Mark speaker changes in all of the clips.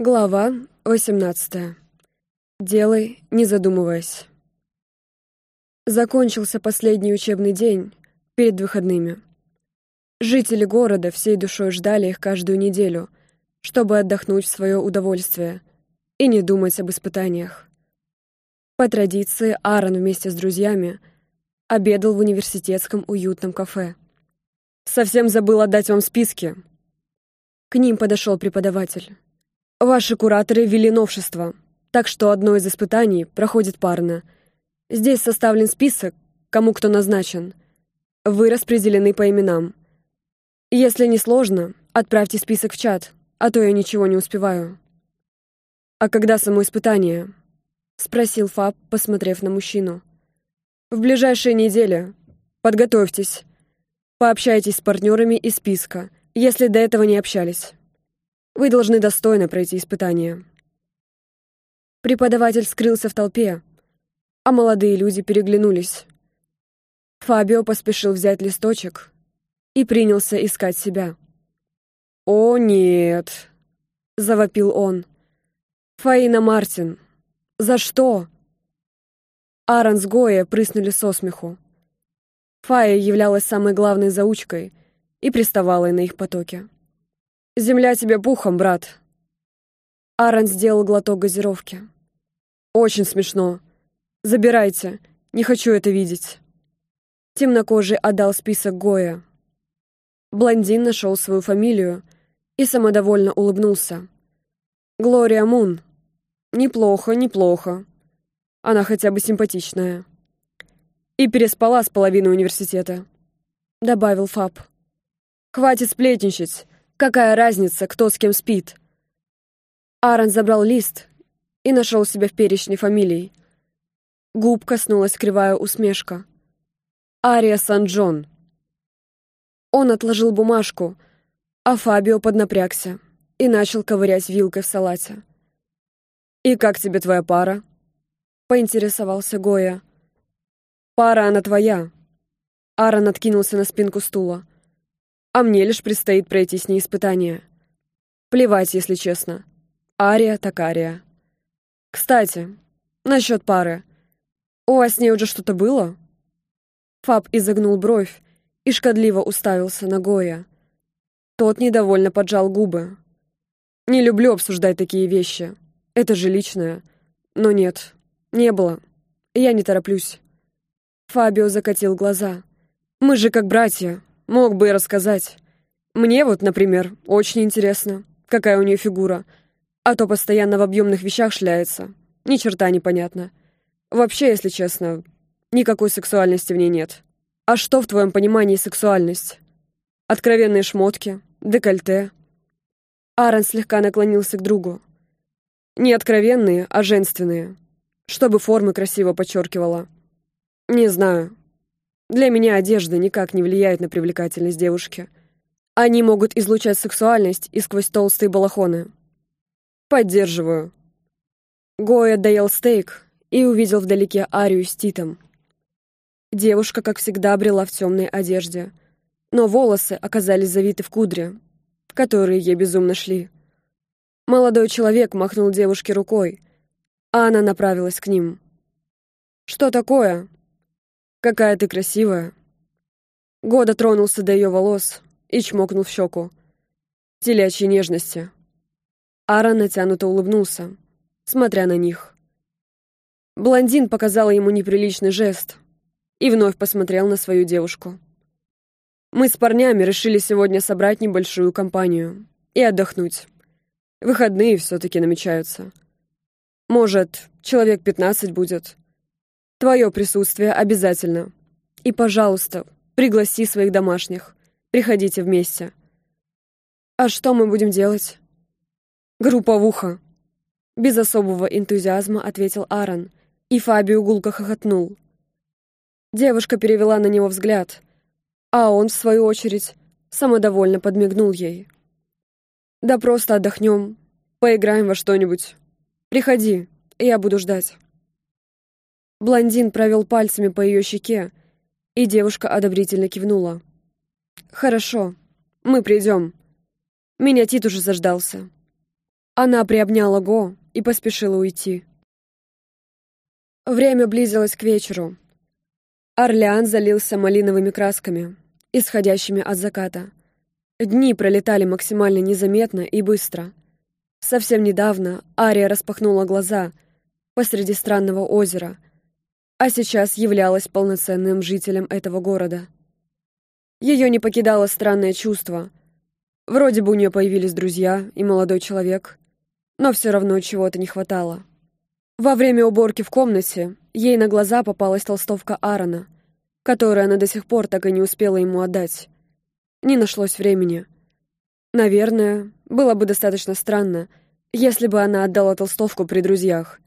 Speaker 1: Глава 18. Делай, не задумываясь. Закончился последний учебный день перед выходными. Жители города всей душой ждали их каждую неделю, чтобы отдохнуть в свое удовольствие и не думать об испытаниях. По традиции Аарон вместе с друзьями обедал в университетском уютном кафе. «Совсем забыл отдать вам списки». К ним подошел преподаватель. Ваши кураторы ввели новшество, так что одно из испытаний проходит парно. Здесь составлен список, кому кто назначен. Вы распределены по именам. Если не сложно, отправьте список в чат, а то я ничего не успеваю. «А когда само испытание?» — спросил Фаб, посмотрев на мужчину. «В ближайшие недели. Подготовьтесь. Пообщайтесь с партнерами из списка, если до этого не общались». Вы должны достойно пройти испытание. Преподаватель скрылся в толпе, а молодые люди переглянулись. Фабио поспешил взять листочек и принялся искать себя. «О, нет!» — завопил он. «Фаина Мартин! За что?» Аарон с Гоя прыснули со смеху. Фая являлась самой главной заучкой и приставала на их потоке. «Земля тебе пухом, брат!» Аарон сделал глоток газировки. «Очень смешно. Забирайте. Не хочу это видеть». Темнокожий отдал список Гоя. Блондин нашел свою фамилию и самодовольно улыбнулся. «Глория Мун. Неплохо, неплохо. Она хотя бы симпатичная». «И переспала с половиной университета», — добавил Фаб. «Хватит сплетничать. Какая разница, кто с кем спит? Аарон забрал лист и нашел себя в перечне фамилий. Губ коснулась кривая усмешка. Ария Сан-Джон. Он отложил бумажку, а Фабио поднапрягся и начал ковырять вилкой в салате. «И как тебе твоя пара?» — поинтересовался Гоя. «Пара она твоя». Аарон откинулся на спинку стула а мне лишь предстоит пройти с ней испытание. Плевать, если честно. Ария так ария. Кстати, насчет пары. У вас с ней уже что-то было? Фаб изогнул бровь и шкодливо уставился на Гоя. Тот недовольно поджал губы. Не люблю обсуждать такие вещи. Это же личное. Но нет, не было. Я не тороплюсь. Фабио закатил глаза. Мы же как братья. Мог бы и рассказать. Мне вот, например, очень интересно, какая у нее фигура. А то постоянно в объемных вещах шляется. Ни черта непонятно. Вообще, если честно, никакой сексуальности в ней нет. А что в твоем понимании сексуальность? Откровенные шмотки, декольте. Аарон слегка наклонился к другу. Не откровенные, а женственные. Чтобы формы красиво подчеркивала. Не знаю, для меня одежда никак не влияет на привлекательность девушки. Они могут излучать сексуальность и сквозь толстые балахоны. Поддерживаю. Гоя доел стейк и увидел вдалеке Арию с Титом. Девушка, как всегда, брела в темной одежде, но волосы оказались завиты в кудре, которые ей безумно шли. Молодой человек махнул девушке рукой, а она направилась к ним. «Что такое?» «Какая ты красивая!» Года тронулся до ее волос и чмокнул в щеку. Телячьей нежности. Аарон натянуто улыбнулся, смотря на них. Блондин показала ему неприличный жест и вновь посмотрел на свою девушку. «Мы с парнями решили сегодня собрать небольшую компанию и отдохнуть. Выходные все-таки намечаются. Может, человек пятнадцать будет». Твое присутствие обязательно. И, пожалуйста, пригласи своих домашних. Приходите вместе. А что мы будем делать? Групповуха. Без особого энтузиазма ответил Аарон, и Фабио гулко хохотнул. Девушка перевела на него взгляд, а он, в свою очередь, самодовольно подмигнул ей. «Да просто отдохнем, поиграем во что-нибудь. Приходи, я буду ждать». Блондин провел пальцами по ее щеке, и девушка одобрительно кивнула. «Хорошо, мы придем. Меня Тит уже заждался». Она приобняла Го и поспешила уйти. Время близилось к вечеру. Орлеан залился малиновыми красками, исходящими от заката. Дни пролетали максимально незаметно и быстро. Совсем недавно Ария распахнула глаза посреди странного озера, а сейчас являлась полноценным жителем этого города. Ее не покидало странное чувство. Вроде бы у нее появились друзья и молодой человек, но все равно чего-то не хватало. Во время уборки в комнате ей на глаза попалась толстовка Аарона, которую она до сих пор так и не успела ему отдать. Не нашлось времени. Наверное, было бы достаточно странно, если бы она отдала толстовку при друзьях.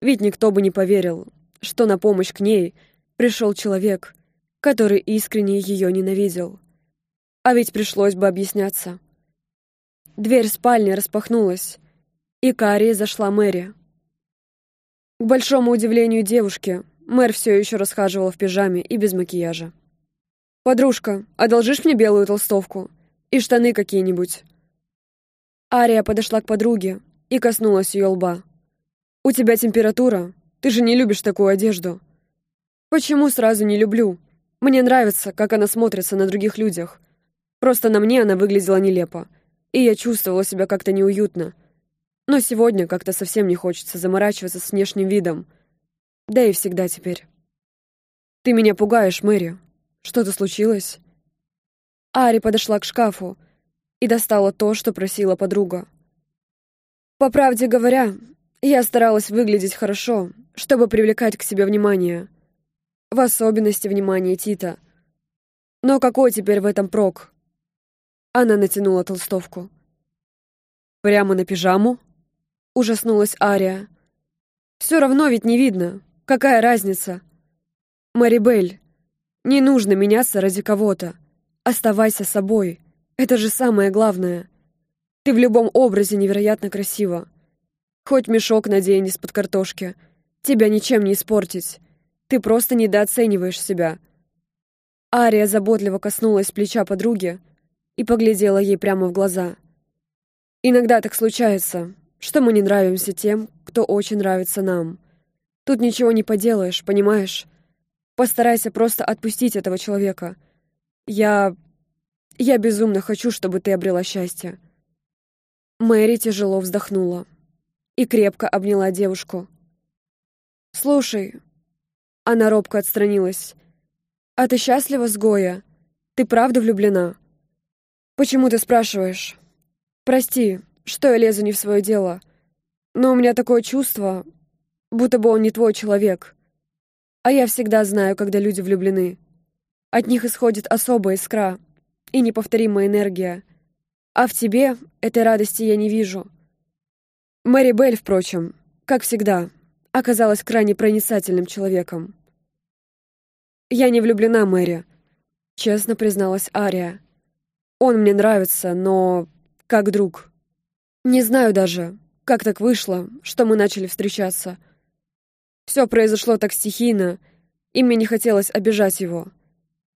Speaker 1: Ведь никто бы не поверил, что на помощь к ней пришел человек, который искренне ее ненавидел. А ведь пришлось бы объясняться. Дверь спальни распахнулась, и к Арии зашла Мэри. К большому удивлению девушки, мэр все еще расхаживал в пижаме и без макияжа. «Подружка, одолжишь мне белую толстовку? И штаны какие-нибудь?» Ария подошла к подруге и коснулась ее лба. «У тебя температура? Ты же не любишь такую одежду». «Почему сразу не люблю? Мне нравится, как она смотрится на других людях. Просто на мне она выглядела нелепо, и я чувствовала себя как-то неуютно. Но сегодня как-то совсем не хочется заморачиваться с внешним видом. Да и всегда теперь. Ты меня пугаешь, Мэри. Что-то случилось? Ари подошла к шкафу и достала то, что просила подруга. По правде говоря, я старалась выглядеть хорошо, чтобы привлекать к себе внимание. В особенности внимание Тита. Но какой теперь в этом прок? Она натянула толстовку. Прямо на пижаму? Ужаснулась Ария. «Все равно ведь не видно. Какая разница?» «Марибель, не нужно меняться ради кого-то. Оставайся собой. Это же самое главное. Ты в любом образе невероятно красива. Хоть мешок надень из-под картошки. Тебя ничем не испортить. Ты просто недооцениваешь себя». Ария заботливо коснулась плеча подруги и поглядела ей прямо в глаза. «Иногда так случается что мы не нравимся тем, кто очень нравится нам. Тут ничего не поделаешь, понимаешь? Постарайся просто отпустить этого человека. Я... я безумно хочу, чтобы ты обрела счастье». Мэри тяжело вздохнула и крепко обняла девушку. «Слушай...» Она робко отстранилась. «А ты счастлива с Гоя? Ты правда влюблена?» «Почему ты спрашиваешь?» «Прости, что я лезу не в свое дело. Но у меня такое чувство, будто бы он не твой человек. А я всегда знаю, когда люди влюблены. От них исходит особая искра и неповторимая энергия. А в тебе этой радости я не вижу. Мэри Белль, впрочем, как всегда, оказалась крайне проницательным человеком. «Я не влюблена, Мэри», — честно призналась Ария. «Он мне нравится, но как друг». Не знаю даже, как так вышло, что мы начали встречаться. Все произошло так стихийно, и мне не хотелось обижать его.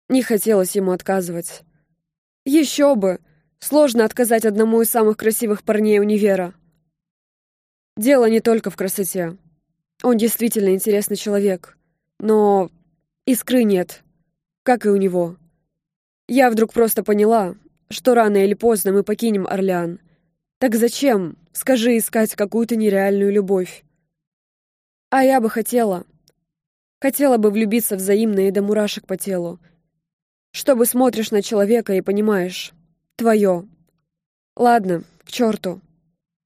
Speaker 1: Не хотелось ему отказывать. Еще бы! Сложно отказать одному из самых красивых парней универа. Дело не только в красоте. Он действительно интересный человек. Но искры нет, как и у него. Я вдруг просто поняла, что рано или поздно мы покинем Орлеан — так зачем, скажи, искать какую-то нереальную любовь? А я бы хотела. Хотела бы влюбиться взаимно и до мурашек по телу. Чтобы смотришь на человека и понимаешь. Твое. Ладно, к черту.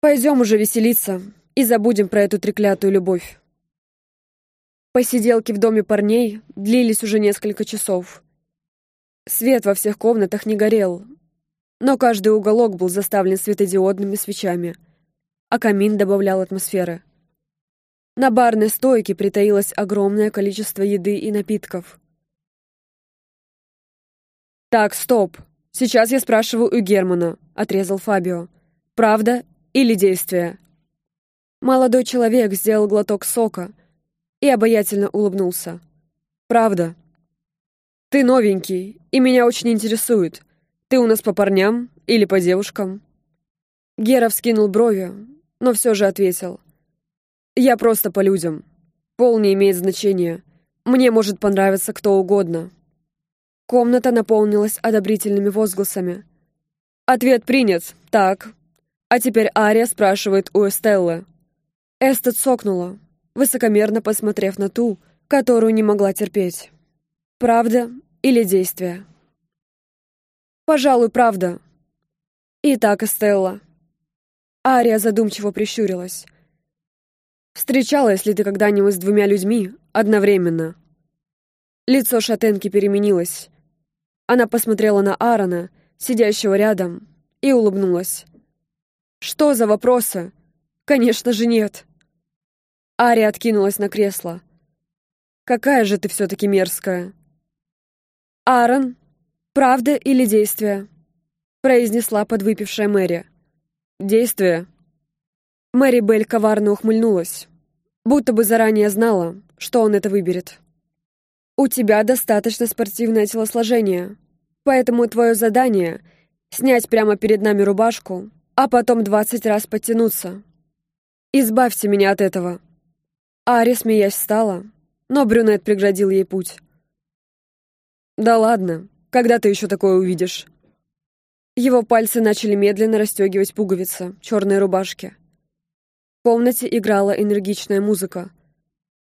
Speaker 1: Пойдем уже веселиться и забудем про эту треклятую любовь. Посиделки в доме парней длились уже несколько часов. Свет во всех комнатах не горел, но каждый уголок был заставлен светодиодными свечами, а камин добавлял атмосферы. На барной стойке притаилось огромное количество еды и напитков. «Так, стоп. Сейчас я спрашиваю у Германа», — отрезал Фабио. «Правда или действие?» Молодой человек сделал глоток сока и обаятельно улыбнулся. «Правда. Ты новенький, и меня очень интересует, ты у нас по парням или по девушкам?» Гера вскинул брови, но все же ответил. «Я просто по людям. Пол не имеет значения. Мне может понравиться кто угодно». Комната наполнилась одобрительными возгласами. «Ответ принят. Так. А теперь Ария спрашивает у Эстеллы». Эстед сокнула, высокомерно посмотрев на ту, которую не могла терпеть. «Правда или действие?» «Пожалуй, правда». «Итак, Эстелла». Ария задумчиво прищурилась. «Встречалась ли ты когда-нибудь с двумя людьми одновременно?» Лицо шатенки переменилось. Она посмотрела на Аарона, сидящего рядом, и улыбнулась. «Что за вопросы?» «Конечно же нет!» Ария откинулась на кресло. «Какая же ты все-таки мерзкая!» «Аарон, правда или действие?» произнесла подвыпившая Мэри. «Действие». Мэри Белль коварно ухмыльнулась, будто бы заранее знала, что он это выберет. «У тебя достаточно спортивное телосложение, поэтому твое задание — снять прямо перед нами рубашку, а потом двадцать раз подтянуться. Избавьте меня от этого». Ари, смеясь, встала, но брюнет преградил ей путь. «Да ладно, когда ты еще такое увидишь?» Его пальцы начали медленно расстегивать пуговицы черной рубашки. В комнате играла энергичная музыка.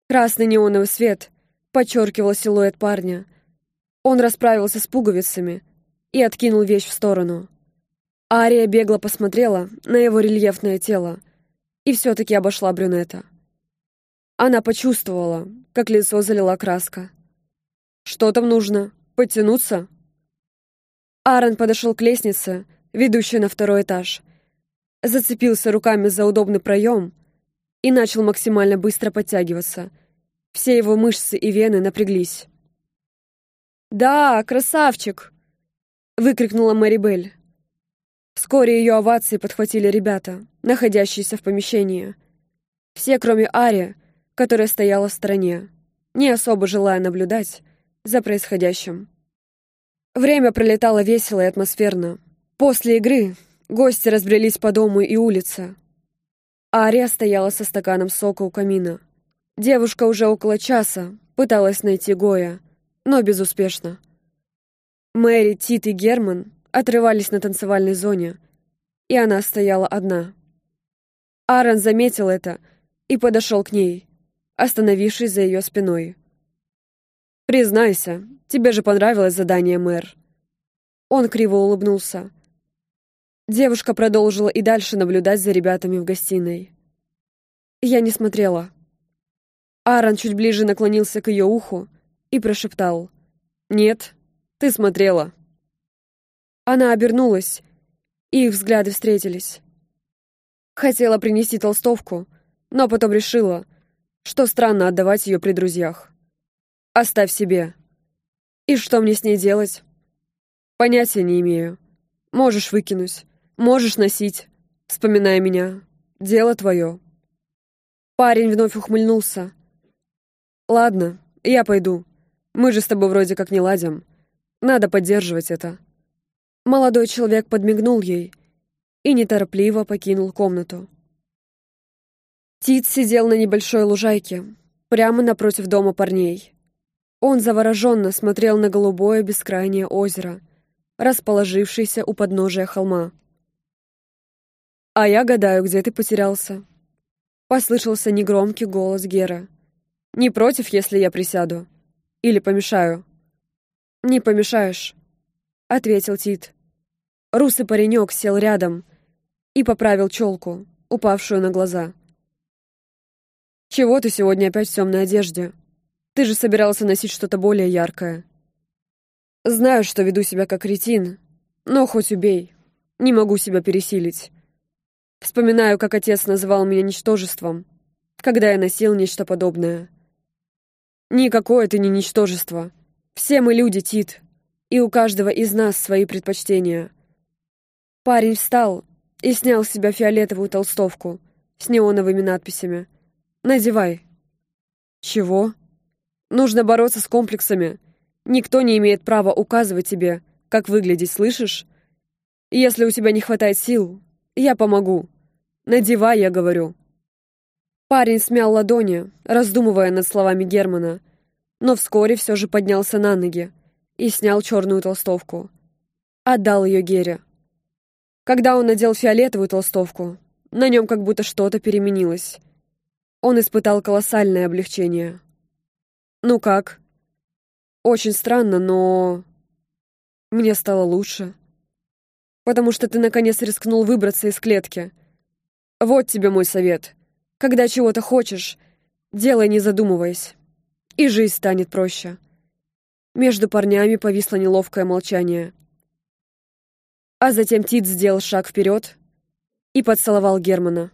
Speaker 1: Красный неоновый свет подчеркивал силуэт парня. Он расправился с пуговицами и откинул вещь в сторону. Ария бегло посмотрела на его рельефное тело и все-таки обошла брюнета. Она почувствовала, как лицо залила краска. «Что там нужно? Подтянуться?» Аарон подошел к лестнице, ведущей на второй этаж. Зацепился руками за удобный проем и начал максимально быстро подтягиваться. Все его мышцы и вены напряглись. «Да, красавчик!» — выкрикнула Мэри Белль. Вскоре ее овации подхватили ребята, находящиеся в помещении. Все, кроме Ари, которая стояла в стороне, не особо желая наблюдать за происходящим. Время пролетало весело и атмосферно. После игры гости разбрелись по дому и улице. Ария стояла со стаканом сока у камина. Девушка уже около часа пыталась найти Гоя, но безуспешно. Мэри, Тит и Герман отрывались на танцевальной зоне, и она стояла одна. Аарон заметил это и подошел к ней, остановившись за ее спиной. «Признайся, тебе же понравилось задание, мэр». Он криво улыбнулся. Девушка продолжила и дальше наблюдать за ребятами в гостиной. Я не смотрела. Аарон чуть ближе наклонился к ее уху и прошептал. «Нет, ты смотрела». Она обернулась, и их взгляды встретились. Хотела принести толстовку, но потом решила, что странно отдавать ее при друзьях. Оставь себе. И что мне с ней делать? Понятия не имею. Можешь выкинуть, можешь носить, вспоминая меня. Дело твое. Парень вновь ухмыльнулся. Ладно, я пойду. Мы же с тобой вроде как не ладим. Надо поддерживать это. Молодой человек подмигнул ей и неторопливо покинул комнату. Тит сидел на небольшой лужайке, прямо напротив дома парней. Он завороженно смотрел на голубое бескрайнее озеро, расположившееся у подножия холма. «А я гадаю, где ты потерялся?» Послышался негромкий голос Гера. «Не против, если я присяду? Или помешаю?» «Не помешаешь», — ответил Тит. Русый паренек сел рядом и поправил челку, упавшую на глаза. «Чего ты сегодня опять в темной одежде?» Ты же собирался носить что-то более яркое. Знаю, что веду себя как ретин, но хоть убей. Не могу себя пересилить. Вспоминаю, как отец называл меня ничтожеством, когда я носил нечто подобное. Никакое ты не ничтожество. Все мы люди, Тит, и у каждого из нас свои предпочтения. Парень встал и снял с себя фиолетовую толстовку с неоновыми надписями. «Надевай». «Чего?» Нужно бороться с комплексами. Никто не имеет права указывать тебе, как выглядеть, слышишь? Если у тебя не хватает сил, я помогу. Надевай, я говорю». Парень смял ладони, раздумывая над словами Германа, но вскоре все же поднялся на ноги и снял черную толстовку. Отдал ее Гере. Когда он надел фиолетовую толстовку, на нем как будто что-то переменилось. Он испытал колоссальное облегчение. «Ну как?» «Очень странно, но...» «Мне стало лучше. Потому что ты наконец рискнул выбраться из клетки. Вот тебе мой совет. Когда чего-то хочешь, делай не задумываясь. И жизнь станет проще». Между парнями повисло неловкое молчание. А затем Тит сделал шаг вперед и поцеловал Германа.